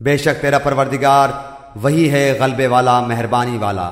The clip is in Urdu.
بے شک تیرا پروردگار وہی ہے غلبے والا مہربانی والا۔